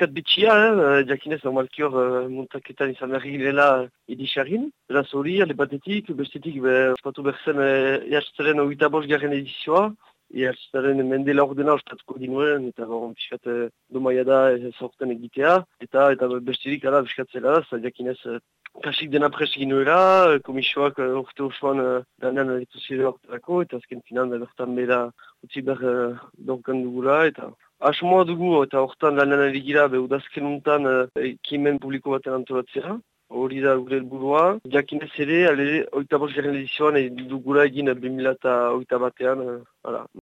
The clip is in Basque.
piskat bitxia, eh? jakinez, normalki hor uh, muntaketan izan berri girela edixarrin. Beraz hori, ale batetik, bestetik, be, espatu berzen ehartzaren ogita bos garen edizioa, ehartzaren mendela ordena ostatuko dinuen, eta bon, piskat domaia da zorten egitea, eta eta bestetik ala biskatzela da, jakinez, Kasik dena presginuera, komisioak orte osoan danean dituzile orterako, eta azken finan bertan bera utzi behar dorkan dugula, eta Asmoa dugu eta hortan lanan be udazken untan ekimen publiko baten antolatzea. Hori da gure helburua. Jakinez ere, ale, oita bos garen edizioan, dugula egin 2000 eta oita batean.